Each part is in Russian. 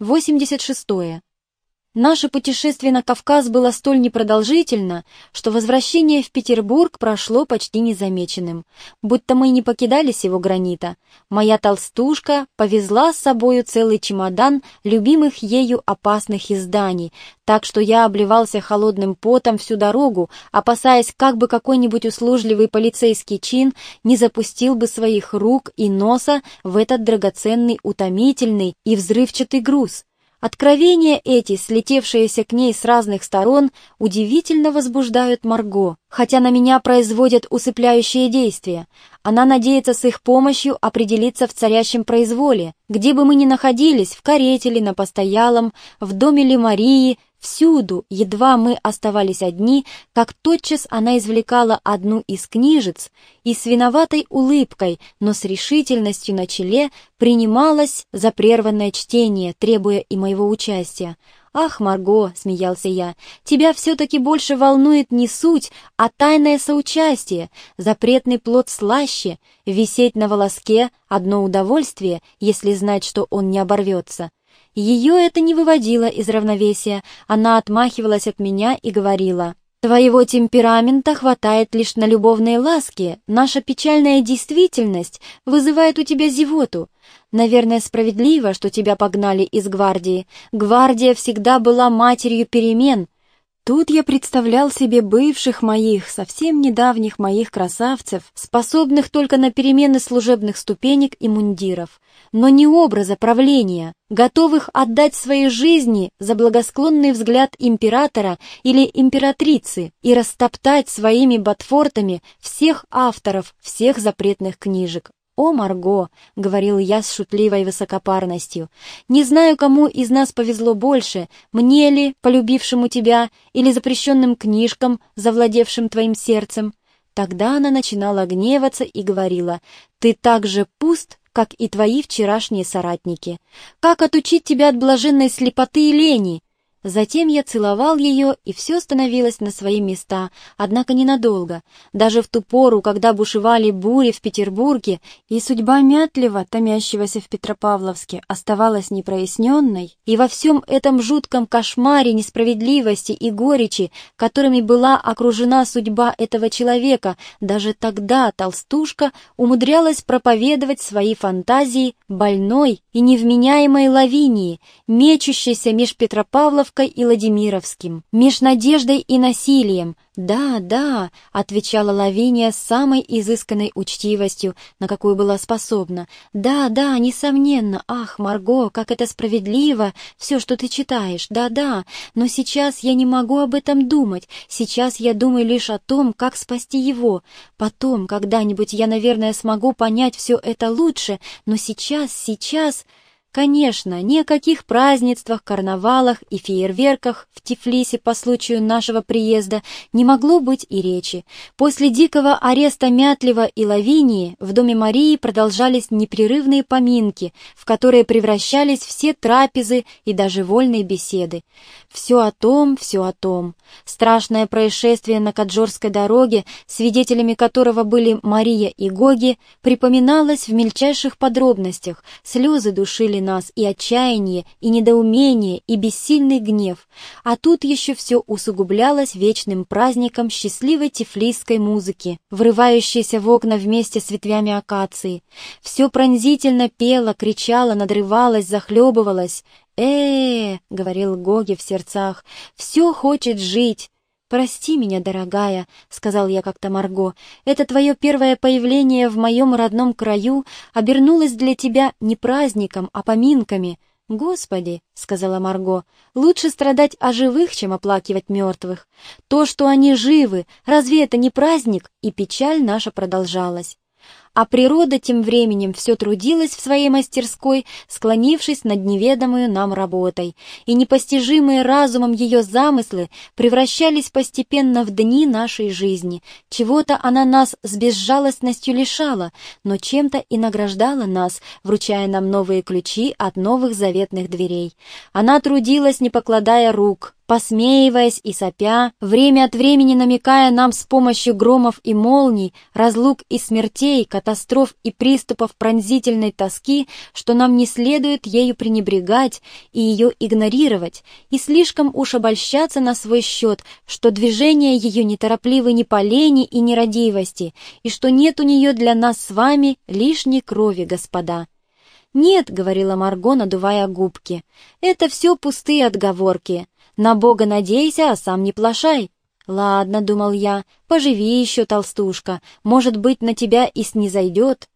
86. Наше путешествие на Кавказ было столь непродолжительно, что возвращение в Петербург прошло почти незамеченным, будто мы не покидали сего гранита. Моя толстушка повезла с собою целый чемодан любимых ею опасных изданий, так что я обливался холодным потом всю дорогу, опасаясь, как бы какой-нибудь услужливый полицейский чин не запустил бы своих рук и носа в этот драгоценный, утомительный и взрывчатый груз. Откровения эти, слетевшиеся к ней с разных сторон, удивительно возбуждают Марго, хотя на меня производят усыпляющие действия. Она надеется с их помощью определиться в царящем произволе, где бы мы ни находились, в карете ли, на постоялом, в доме ли Марии, Всюду, едва мы оставались одни, как тотчас она извлекала одну из книжец и с виноватой улыбкой, но с решительностью на челе принималась за прерванное чтение, требуя и моего участия. «Ах, Марго!» — смеялся я. «Тебя все-таки больше волнует не суть, а тайное соучастие, запретный плод слаще, висеть на волоске — одно удовольствие, если знать, что он не оборвется. Ее это не выводило из равновесия, она отмахивалась от меня и говорила, «Твоего темперамента хватает лишь на любовные ласки, наша печальная действительность вызывает у тебя зевоту. Наверное, справедливо, что тебя погнали из гвардии. Гвардия всегда была матерью перемен». Тут я представлял себе бывших моих, совсем недавних моих красавцев, способных только на перемены служебных ступенек и мундиров но не образа правления, готовых отдать свои жизни за благосклонный взгляд императора или императрицы и растоптать своими ботфортами всех авторов всех запретных книжек. «О, Марго!» — говорил я с шутливой высокопарностью. «Не знаю, кому из нас повезло больше, мне ли, полюбившему тебя, или запрещенным книжкам, завладевшим твоим сердцем». Тогда она начинала гневаться и говорила, «Ты так же пуст, как и твои вчерашние соратники. Как отучить тебя от блаженной слепоты и лени? Затем я целовал ее, и все становилось на свои места, однако ненадолго. Даже в ту пору, когда бушевали бури в Петербурге, и судьба Мятлева, томящегося в Петропавловске, оставалась непроясненной, и во всем этом жутком кошмаре несправедливости и горечи, которыми была окружена судьба этого человека, даже тогда толстушка умудрялась проповедовать свои фантазии больной и невменяемой Лавинии, мечущейся меж Петропавловкой Петровкой и Владимировским, меж надеждой и насилием. «Да, да», — отвечала Лавиния с самой изысканной учтивостью, на какую была способна. «Да, да, несомненно. Ах, Марго, как это справедливо, все, что ты читаешь. Да-да, но сейчас я не могу об этом думать. Сейчас я думаю лишь о том, как спасти его. Потом, когда-нибудь я, наверное, смогу понять все это лучше, но сейчас, сейчас...» Конечно, ни о каких празднествах, карнавалах и фейерверках в Тифлисе по случаю нашего приезда не могло быть и речи. После дикого ареста Мятлева и Лавинии в доме Марии продолжались непрерывные поминки, в которые превращались все трапезы и даже вольные беседы. Все о том, все о том. Страшное происшествие на Каджорской дороге, свидетелями которого были Мария и Гоги, припоминалось в мельчайших подробностях, слезы душили нас и отчаяние, и недоумение, и бессильный гнев, а тут еще все усугублялось вечным праздником счастливой тифлисской музыки, врывающейся в окна вместе с ветвями акации. Все пронзительно пело, кричало, надрывалось, захлебывалось. э, -э, говорил Гоги в сердцах, — «все хочет жить». «Прости меня, дорогая», — сказал я как-то Марго, — «это твое первое появление в моем родном краю обернулось для тебя не праздником, а поминками». «Господи», — сказала Марго, — «лучше страдать о живых, чем оплакивать мертвых. То, что они живы, разве это не праздник?» И печаль наша продолжалась. А природа тем временем все трудилась в своей мастерской, склонившись над неведомой нам работой, и непостижимые разумом ее замыслы превращались постепенно в дни нашей жизни. Чего-то она нас с безжалостностью лишала, но чем-то и награждала нас, вручая нам новые ключи от новых заветных дверей. Она трудилась, не покладая рук, посмеиваясь и сопя, время от времени намекая нам с помощью громов и молний, разлук и смертей, катастроф и приступов пронзительной тоски, что нам не следует ею пренебрегать и ее игнорировать, и слишком уж обольщаться на свой счет, что движения ее неторопливы ни по лени и нерадивости, и что нет у нее для нас с вами лишней крови, господа. «Нет», — говорила Марго, надувая губки, — «это все пустые отговорки. На Бога надейся, а сам не плашай. «Ладно», — думал я, — «поживи еще, толстушка, может быть, на тебя и снизойдет».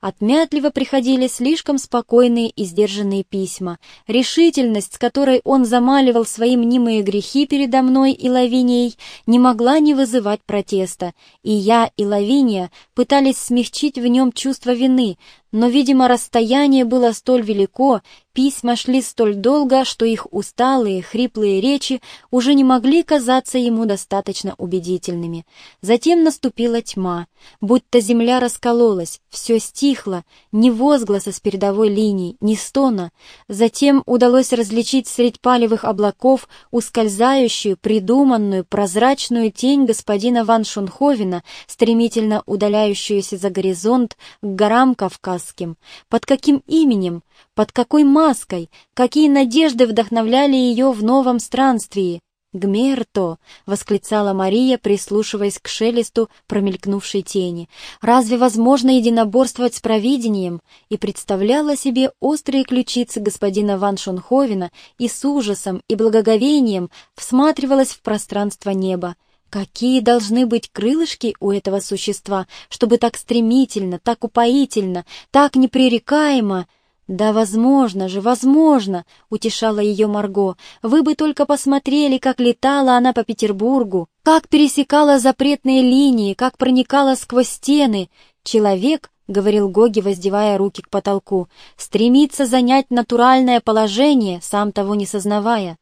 Отмятливо приходили слишком спокойные и сдержанные письма. Решительность, с которой он замаливал свои мнимые грехи передо мной и Лавинией, не могла не вызывать протеста, и я и Лавиния пытались смягчить в нем чувство вины, но, видимо, расстояние было столь велико, Письма шли столь долго, что их усталые, хриплые речи уже не могли казаться ему достаточно убедительными. Затем наступила тьма, будто земля раскололась, все стихло, ни возгласа с передовой линии, ни стона. Затем удалось различить средь палевых облаков ускользающую, придуманную, прозрачную тень господина Ван Шунховена, стремительно удаляющуюся за горизонт к горам Кавказским. Под каким именем? Под какой маской? Какие надежды вдохновляли ее в новом странствии? «Гмерто!» — восклицала Мария, прислушиваясь к шелесту промелькнувшей тени. «Разве возможно единоборствовать с провидением?» И представляла себе острые ключицы господина Ван Шонховена и с ужасом и благоговением всматривалась в пространство неба. Какие должны быть крылышки у этого существа, чтобы так стремительно, так упоительно, так непререкаемо «Да возможно же, возможно!» — утешала ее Марго. «Вы бы только посмотрели, как летала она по Петербургу, как пересекала запретные линии, как проникала сквозь стены. Человек, — говорил Гоги, воздевая руки к потолку, — стремится занять натуральное положение, сам того не сознавая.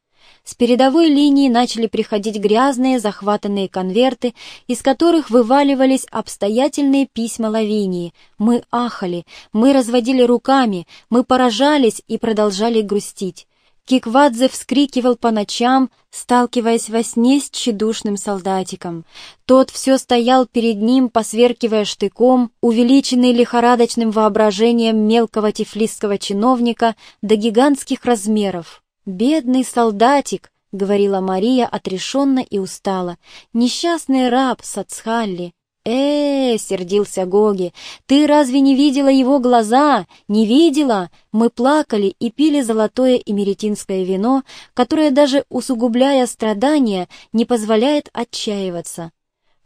С передовой линии начали приходить грязные захватанные конверты, из которых вываливались обстоятельные письма Лавинии. Мы ахали, мы разводили руками, мы поражались и продолжали грустить. Киквадзе вскрикивал по ночам, сталкиваясь во сне с тщедушным солдатиком. Тот все стоял перед ним, посверкивая штыком, увеличенный лихорадочным воображением мелкого тифлисского чиновника до гигантских размеров. «Бедный солдатик!» — говорила Мария отрешенно и устало. «Несчастный раб Сацхалли!» «Э, -э — сердился Гоги, — ты разве не видела его глаза? Не видела? Мы плакали и пили золотое имеретинское вино, которое даже усугубляя страдания не позволяет отчаиваться.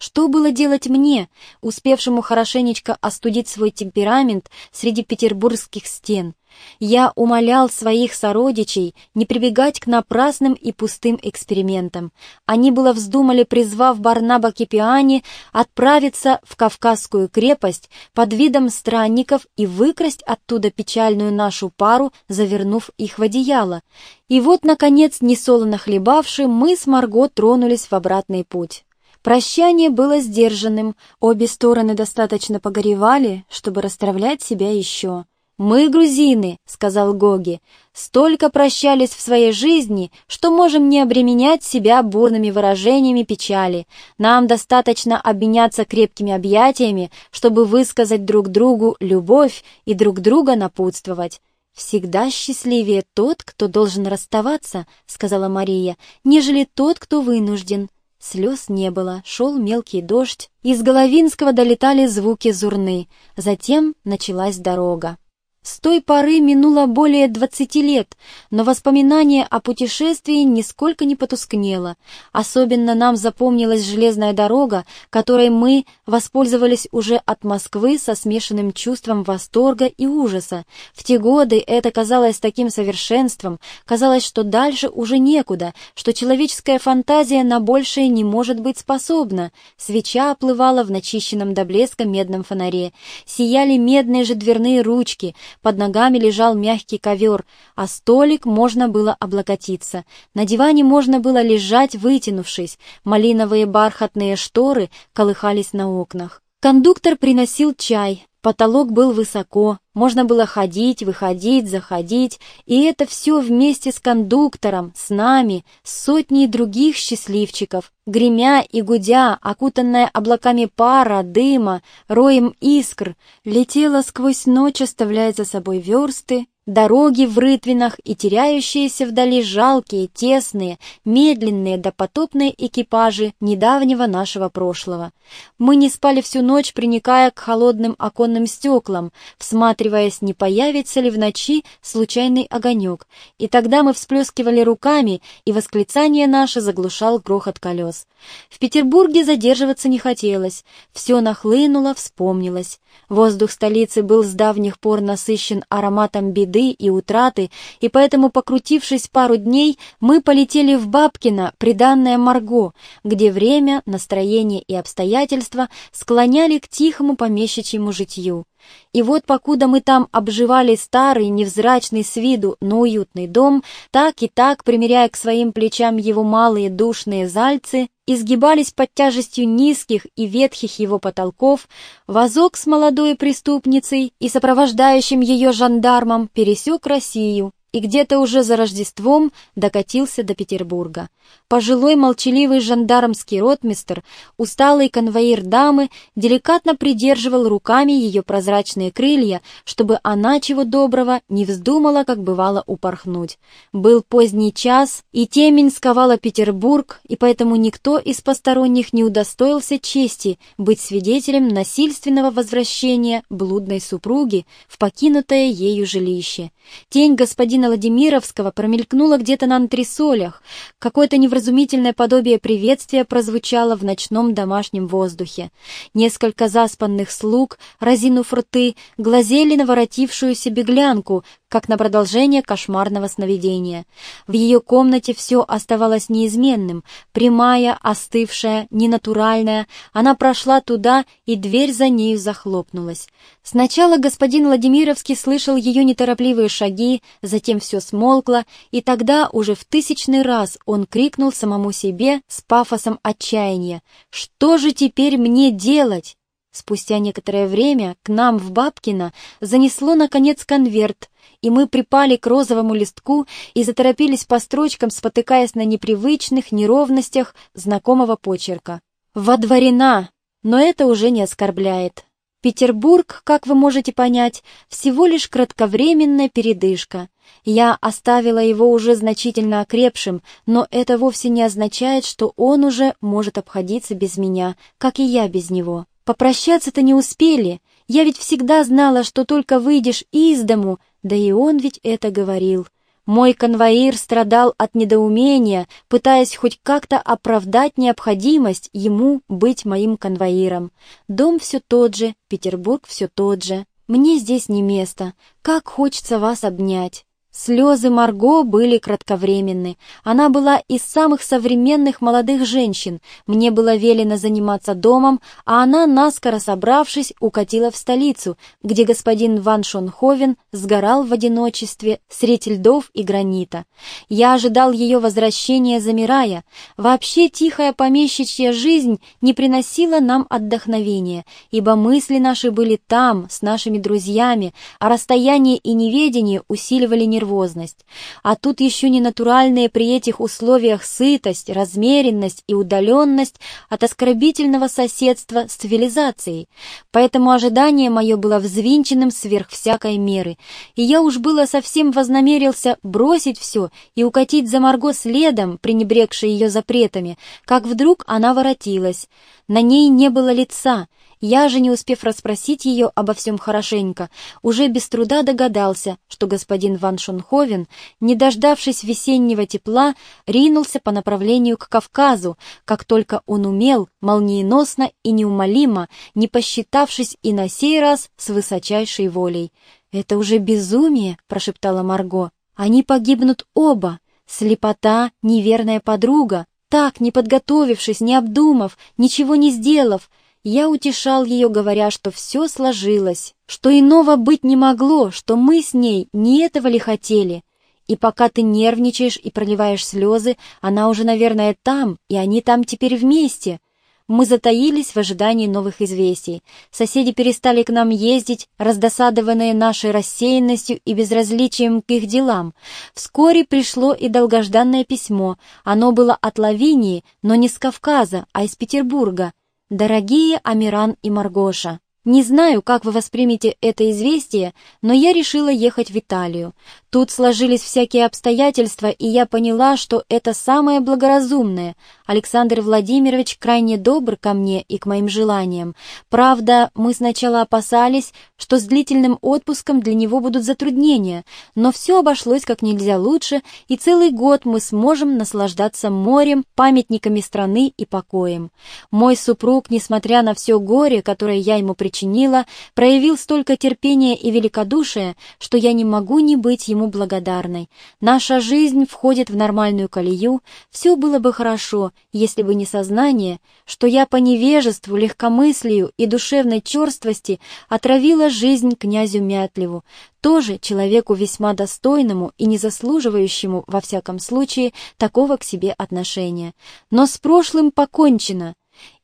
Что было делать мне, успевшему хорошенечко остудить свой темперамент среди петербургских стен? Я умолял своих сородичей не прибегать к напрасным и пустым экспериментам. Они было вздумали, призвав Барнаба Кипиани, отправиться в Кавказскую крепость под видом странников и выкрасть оттуда печальную нашу пару, завернув их в одеяло. И вот, наконец, несолоно хлебавши, мы с Марго тронулись в обратный путь. Прощание было сдержанным, обе стороны достаточно погоревали, чтобы расстравлять себя еще. «Мы, грузины», — сказал Гоги, — «столько прощались в своей жизни, что можем не обременять себя бурными выражениями печали. Нам достаточно обменяться крепкими объятиями, чтобы высказать друг другу любовь и друг друга напутствовать». «Всегда счастливее тот, кто должен расставаться», — сказала Мария, — «нежели тот, кто вынужден». Слез не было, шел мелкий дождь, из Головинского долетали звуки зурны, затем началась дорога. С той поры минуло более двадцати лет, но воспоминание о путешествии нисколько не потускнело. Особенно нам запомнилась железная дорога, которой мы воспользовались уже от Москвы со смешанным чувством восторга и ужаса. В те годы это казалось таким совершенством, казалось, что дальше уже некуда, что человеческая фантазия на большее не может быть способна. Свеча оплывала в начищенном до блеска медном фонаре, сияли медные же дверные ручки — под ногами лежал мягкий ковер, а столик можно было облокотиться. На диване можно было лежать, вытянувшись. Малиновые бархатные шторы колыхались на окнах. Кондуктор приносил чай, Потолок был высоко, можно было ходить, выходить, заходить, и это все вместе с кондуктором, с нами, с сотней других счастливчиков, гремя и гудя, окутанная облаками пара, дыма, роем искр, летела сквозь ночь, оставляя за собой версты, Дороги в рытвинах и теряющиеся вдали жалкие, тесные, медленные допотопные экипажи недавнего нашего прошлого. Мы не спали всю ночь, приникая к холодным оконным стеклам, всматриваясь, не появится ли в ночи случайный огонек, и тогда мы всплескивали руками, и восклицание наше заглушал грохот колес. В Петербурге задерживаться не хотелось, все нахлынуло, вспомнилось. Воздух столицы был с давних пор насыщен ароматом беды и утраты, и поэтому, покрутившись пару дней, мы полетели в Бабкино, приданное Марго, где время, настроение и обстоятельства склоняли к тихому помещичьему житью. И вот, покуда мы там обживали старый, невзрачный с виду, но уютный дом, так и так, примеряя к своим плечам его малые душные зальцы, изгибались под тяжестью низких и ветхих его потолков, вазок с молодой преступницей и сопровождающим ее жандармом пересек Россию, и где-то уже за Рождеством докатился до Петербурга. Пожилой молчаливый жандармский ротмистр, усталый конвоир дамы, деликатно придерживал руками ее прозрачные крылья, чтобы она, чего доброго, не вздумала, как бывало, упорхнуть. Был поздний час, и темень сковала Петербург, и поэтому никто из посторонних не удостоился чести быть свидетелем насильственного возвращения блудной супруги в покинутое ею жилище. Тень господина Владимировского промелькнула где-то на антресолях, какое-то невразумительное подобие приветствия прозвучало в ночном домашнем воздухе. Несколько заспанных слуг, разинув рты, глазели на воротившуюся беглянку, как на продолжение кошмарного сновидения. В ее комнате все оставалось неизменным, прямая, остывшая, ненатуральная. Она прошла туда, и дверь за нею захлопнулась. Сначала господин Владимировский слышал ее неторопливые шаги, затем все смолкло, и тогда уже в тысячный раз он крикнул самому себе с пафосом отчаяния «Что же теперь мне делать?» Спустя некоторое время к нам в Бабкино занесло, наконец, конверт, и мы припали к розовому листку и заторопились по строчкам, спотыкаясь на непривычных неровностях знакомого почерка. «Водворена!» Но это уже не оскорбляет. Петербург, как вы можете понять, всего лишь кратковременная передышка. Я оставила его уже значительно окрепшим, но это вовсе не означает, что он уже может обходиться без меня, как и я без него. Попрощаться-то не успели. Я ведь всегда знала, что только выйдешь из дому, да и он ведь это говорил. Мой конвоир страдал от недоумения, пытаясь хоть как-то оправдать необходимость ему быть моим конвоиром. Дом все тот же, Петербург все тот же. Мне здесь не место. Как хочется вас обнять. Слезы Марго были кратковременны. Она была из самых современных молодых женщин. Мне было велено заниматься домом, а она, наскоро собравшись, укатила в столицу, где господин Ван Шонховен сгорал в одиночестве среди льдов и гранита. Я ожидал ее возвращения, замирая. Вообще тихая помещичья жизнь не приносила нам отдохновения, ибо мысли наши были там, с нашими друзьями, а расстояние и неведение усиливали нервозность нервозность. А тут еще ненатуральные при этих условиях сытость, размеренность и удаленность от оскорбительного соседства с цивилизацией. Поэтому ожидание мое было взвинченным сверх всякой меры, и я уж было совсем вознамерился бросить все и укатить за Марго следом, пренебрегшей ее запретами, как вдруг она воротилась. На ней не было лица — я же, не успев расспросить ее обо всем хорошенько, уже без труда догадался, что господин Ван Шонховен, не дождавшись весеннего тепла, ринулся по направлению к Кавказу, как только он умел, молниеносно и неумолимо, не посчитавшись и на сей раз с высочайшей волей. «Это уже безумие», — прошептала Марго. «Они погибнут оба. Слепота, неверная подруга. Так, не подготовившись, не обдумав, ничего не сделав, я утешал ее, говоря, что все сложилось, что иного быть не могло, что мы с ней не этого ли хотели. И пока ты нервничаешь и проливаешь слезы, она уже, наверное, там, и они там теперь вместе. мы затаились в ожидании новых известий. Соседи перестали к нам ездить, раздосадованные нашей рассеянностью и безразличием к их делам. Вскоре пришло и долгожданное письмо. Оно было от Лавинии, но не с Кавказа, а из Петербурга. «Дорогие Амиран и Маргоша». Не знаю, как вы воспримете это известие, но я решила ехать в Италию. Тут сложились всякие обстоятельства, и я поняла, что это самое благоразумное. Александр Владимирович крайне добр ко мне и к моим желаниям. Правда, мы сначала опасались, что с длительным отпуском для него будут затруднения, но все обошлось как нельзя лучше, и целый год мы сможем наслаждаться морем, памятниками страны и покоем. Мой супруг, несмотря на все горе, которое я ему причинила, проявил столько терпения и великодушия, что я не могу не быть ему ему благодарной. Наша жизнь входит в нормальную колею, все было бы хорошо, если бы не сознание, что я по невежеству, легкомыслию и душевной черствости отравила жизнь князю Мятлеву, тоже человеку весьма достойному и не заслуживающему, во всяком случае, такого к себе отношения. Но с прошлым покончено,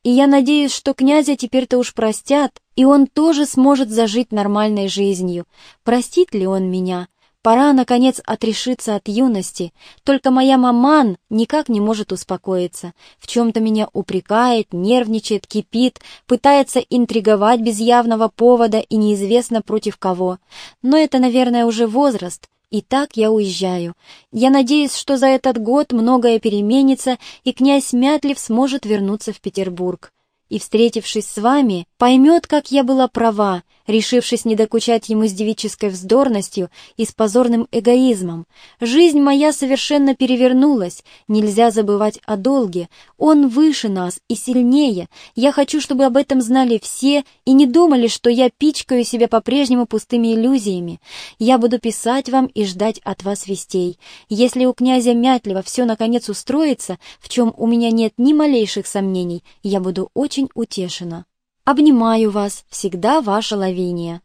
и я надеюсь, что князя теперь-то уж простят, и он тоже сможет зажить нормальной жизнью. Простит ли он меня? Пора, наконец, отрешиться от юности. Только моя маман никак не может успокоиться. В чем-то меня упрекает, нервничает, кипит, пытается интриговать без явного повода и неизвестно против кого. Но это, наверное, уже возраст. И так я уезжаю. Я надеюсь, что за этот год многое переменится, и князь Мятлев сможет вернуться в Петербург. И, встретившись с вами, поймет, как я была права, решившись не докучать ему с девической вздорностью и с позорным эгоизмом. Жизнь моя совершенно перевернулась, нельзя забывать о долге. Он выше нас и сильнее. Я хочу, чтобы об этом знали все и не думали, что я пичкаю себя по-прежнему пустыми иллюзиями. Я буду писать вам и ждать от вас вестей. Если у князя Мятлева все наконец устроится, в чем у меня нет ни малейших сомнений, я буду очень утешена. Обнимаю вас, всегда ваша Лавиния.